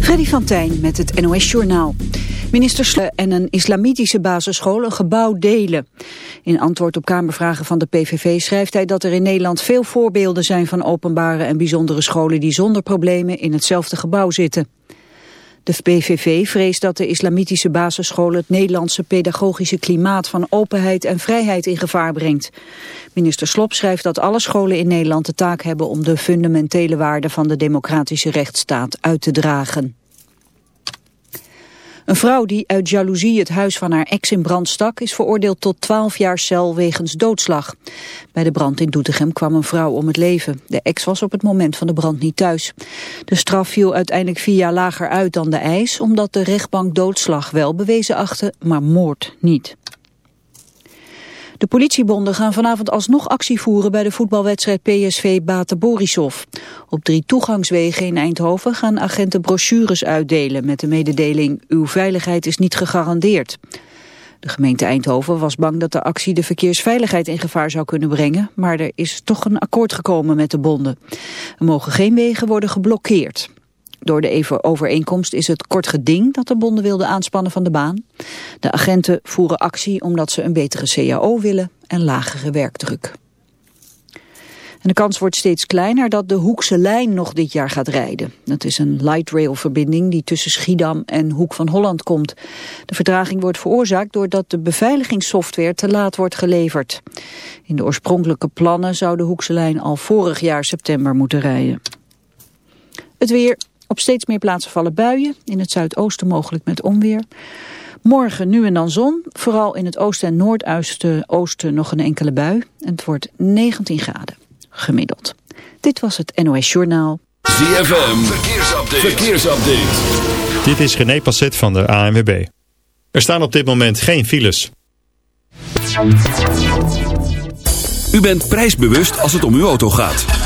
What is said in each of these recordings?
Freddy van Tijn met het NOS Journaal. Minister Sle en een islamitische basisschool een gebouw delen. In antwoord op Kamervragen van de PVV schrijft hij dat er in Nederland veel voorbeelden zijn van openbare en bijzondere scholen die zonder problemen in hetzelfde gebouw zitten. De PVV vreest dat de islamitische basisscholen het Nederlandse pedagogische klimaat van openheid en vrijheid in gevaar brengt. Minister Slop schrijft dat alle scholen in Nederland de taak hebben om de fundamentele waarden van de democratische rechtsstaat uit te dragen. Een vrouw die uit jaloezie het huis van haar ex in brand stak... is veroordeeld tot 12 jaar cel wegens doodslag. Bij de brand in Doetinchem kwam een vrouw om het leven. De ex was op het moment van de brand niet thuis. De straf viel uiteindelijk vier jaar lager uit dan de eis... omdat de rechtbank doodslag wel bewezen achtte, maar moord niet. De politiebonden gaan vanavond alsnog actie voeren bij de voetbalwedstrijd PSV Bate Borisov. Op drie toegangswegen in Eindhoven gaan agenten brochures uitdelen met de mededeling uw veiligheid is niet gegarandeerd. De gemeente Eindhoven was bang dat de actie de verkeersveiligheid in gevaar zou kunnen brengen, maar er is toch een akkoord gekomen met de bonden. Er mogen geen wegen worden geblokkeerd. Door de overeenkomst is het kort geding dat de bonden wilden aanspannen van de baan. De agenten voeren actie omdat ze een betere CAO willen en lagere werkdruk. En de kans wordt steeds kleiner dat de Hoekse lijn nog dit jaar gaat rijden. Dat is een light rail verbinding die tussen Schiedam en Hoek van Holland komt. De vertraging wordt veroorzaakt doordat de beveiligingssoftware te laat wordt geleverd. In de oorspronkelijke plannen zou de Hoekse lijn al vorig jaar september moeten rijden. Het weer, op steeds meer plaatsen vallen buien, in het zuidoosten mogelijk met onweer. Morgen nu en dan zon, vooral in het oosten en noordoosten oosten nog een enkele bui. En het wordt 19 graden, gemiddeld. Dit was het NOS Journaal. ZFM, verkeersupdate. verkeersupdate. Dit is René Passet van de ANWB. Er staan op dit moment geen files. U bent prijsbewust als het om uw auto gaat.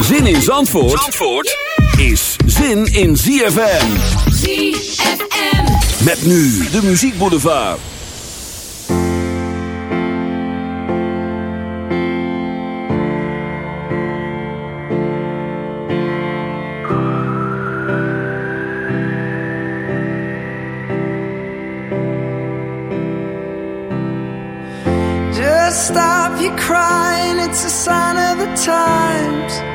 Zin in Zandvoort, Zandvoort is zin in ZFM. ZFM. Met nu de muziekboulevard. Just stop your crying, it's a sign of the times.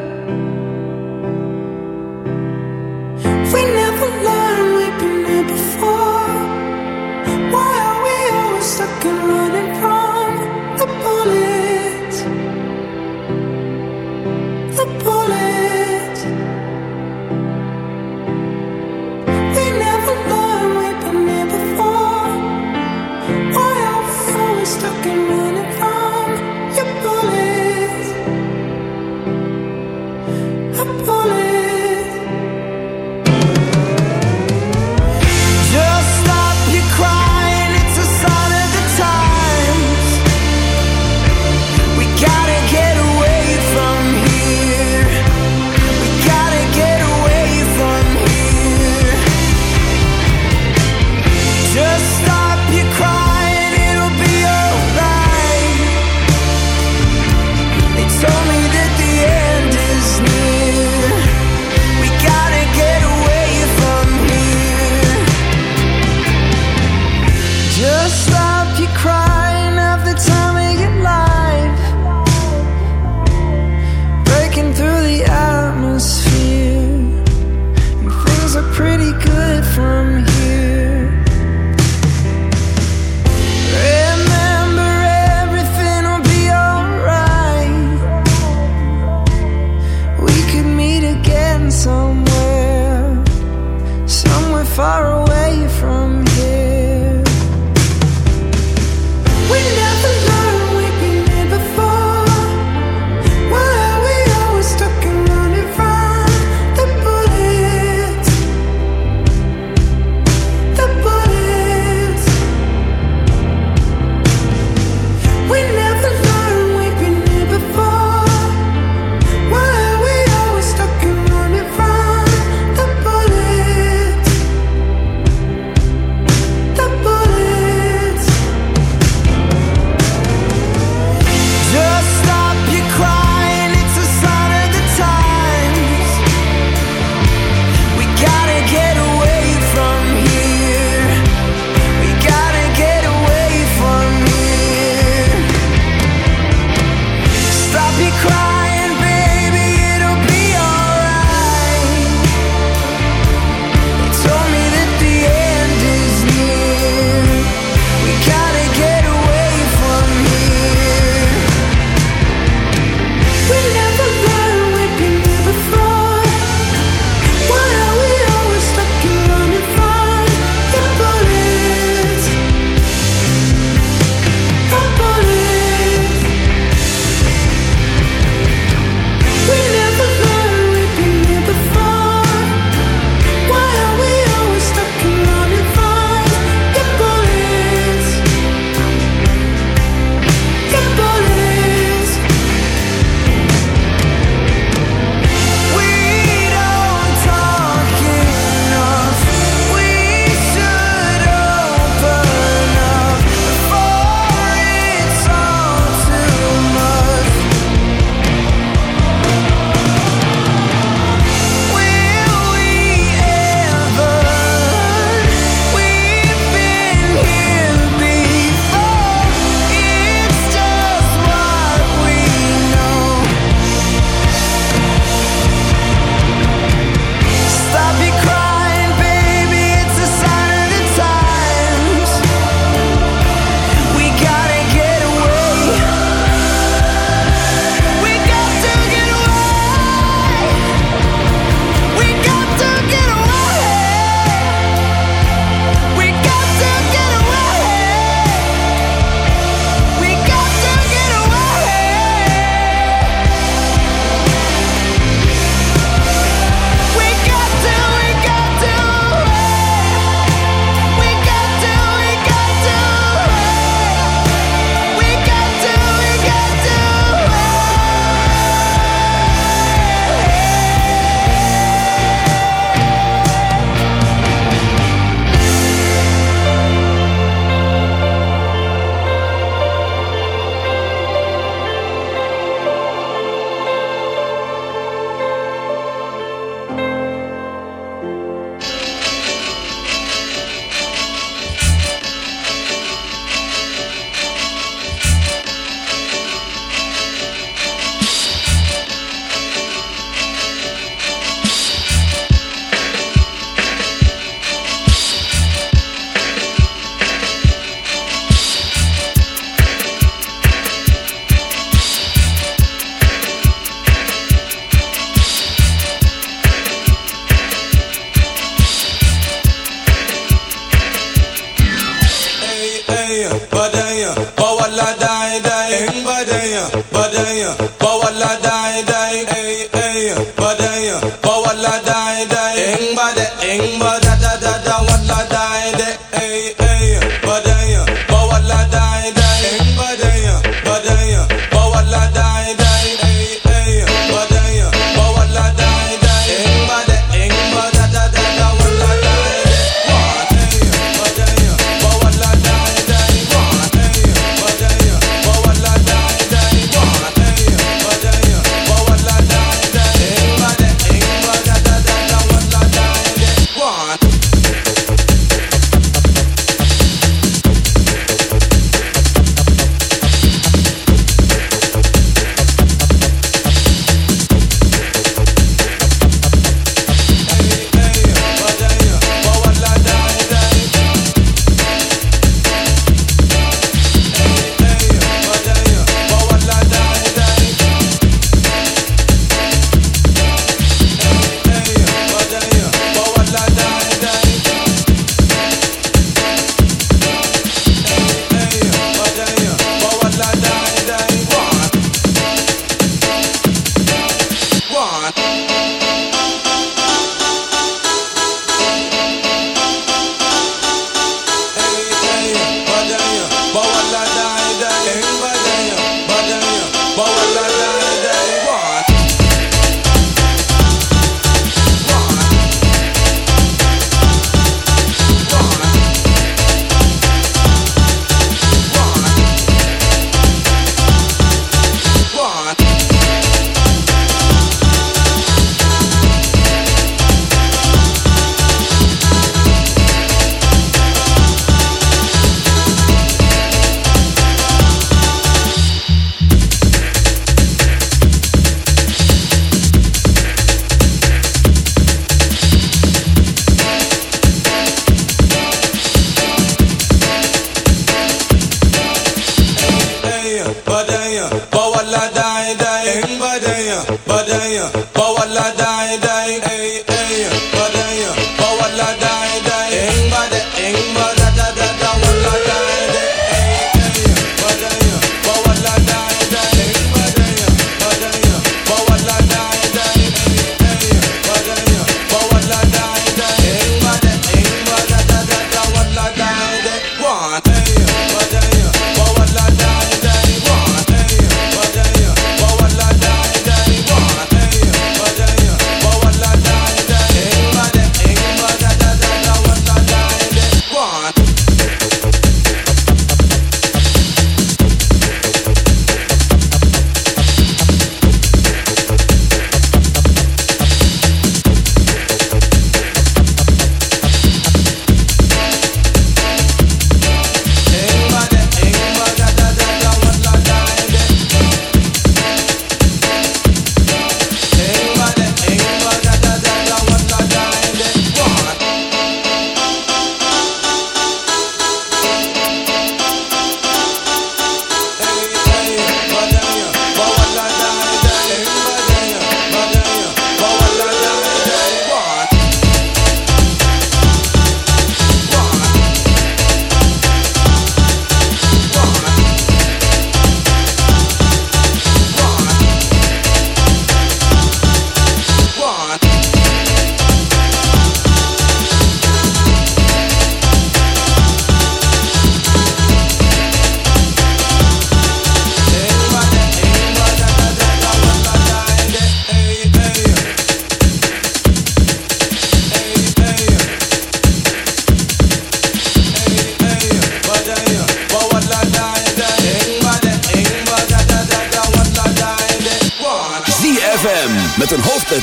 far away from here.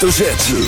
Hoofdletter Z.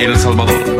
El Salvador.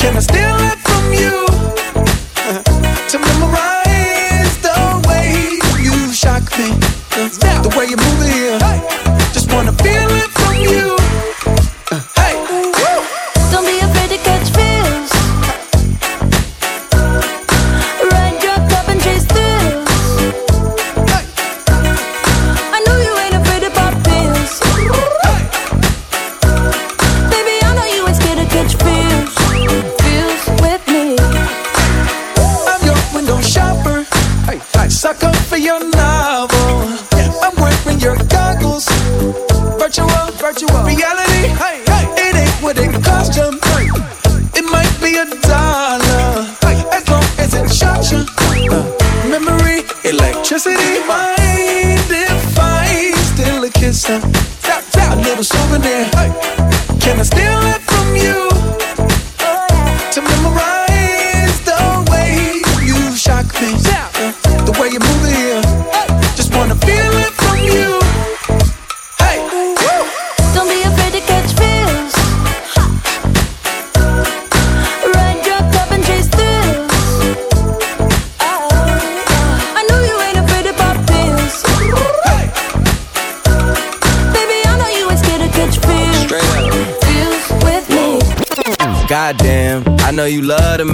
Can I steal it from you? to memorize the way you shock me.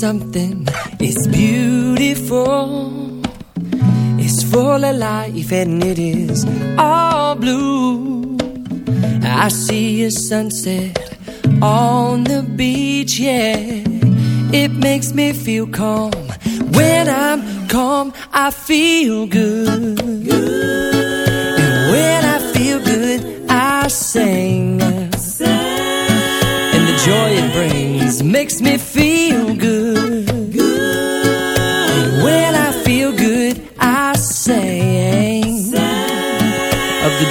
something. It's beautiful. It's full of life and it is all blue. I see a sunset on the beach, yeah. It makes me feel calm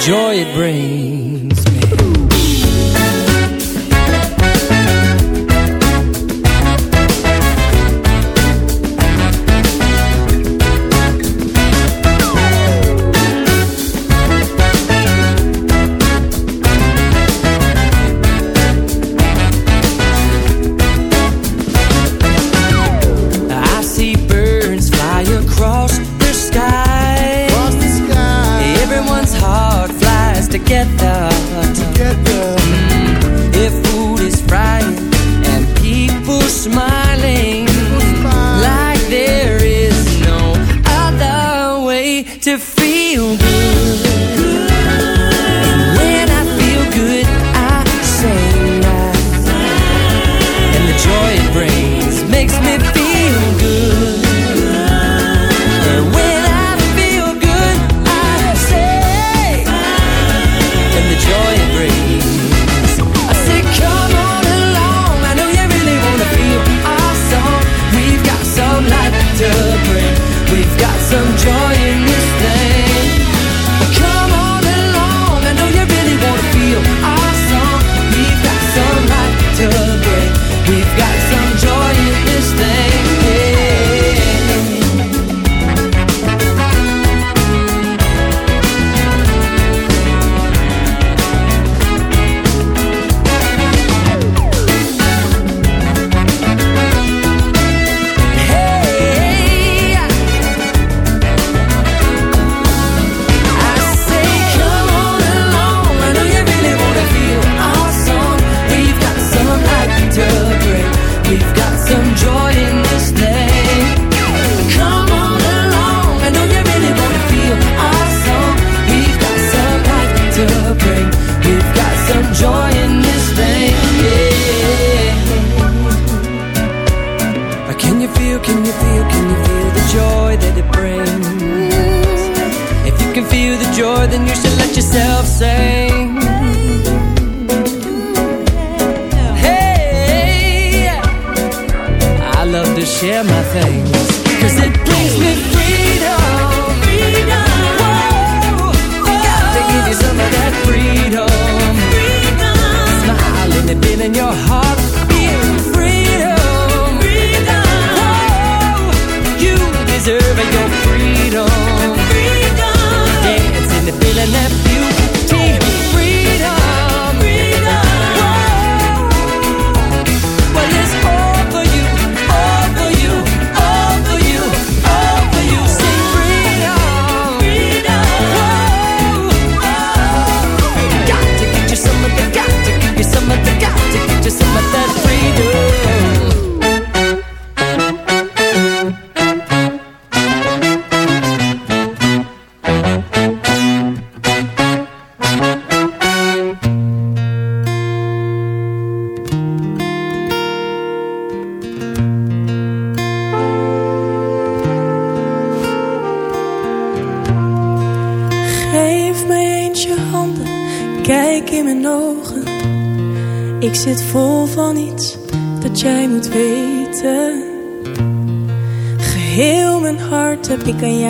joy it brings.